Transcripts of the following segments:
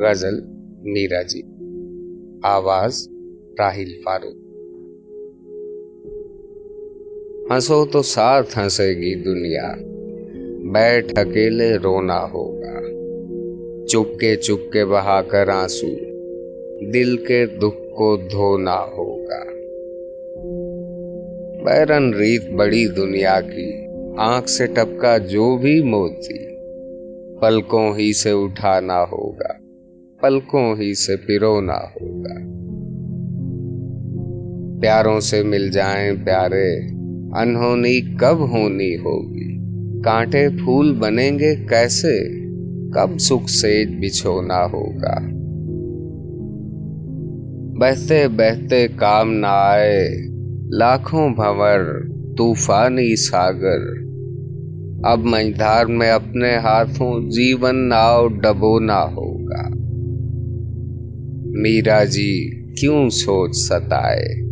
غزل میرا جی۔ آواز راہل فاروق۔ ہنسو تو ساتھ ہنسے گی دنیا۔ بیٹھ اکیلے رونا ہوگا۔ چپ کے چپ کے بہا کر آنسو۔ دل کے دکھ کو دھونا ہوگا۔ بیرن ریت بڑی دنیا کی۔ آنکھ سے ٹپکا جو بھی موتی جی۔ پلکوں ہی سے اٹھانا ہوگا۔ پلکوں ہی سے پرونا ہوگا۔ پیاروں سے مل جائیں پیارے، انہونی کب ہونی ہوگی؟ کانٹے پھول بنیں گے کیسے؟ کب سکھ سے بچھونا ہوگا؟ بہتے بہتے کام نہ آئے، لاکھوں بھور طوفانی ساگر۔ اب مجھار میں اپنے ہاتھوں جیون ناؤ ڈبونا ہوگا۔ میرا جی کیوں سوچ ستائے؟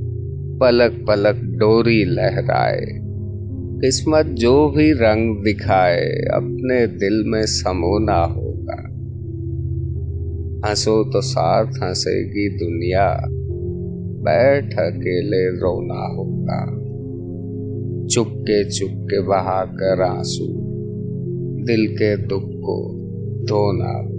پلک پلک ڈوری لہرائے۔ قسمت جو بھی رنگ دکھائے، اپنے دل میں سمونا ہوگا۔ ہنسو تو ساتھ ہنسے گی دنیا، بیٹھ اکیلے رونا ہوگا۔ چپکے چپکے بہا کر آنسو، دل کے دکھ کو دھونا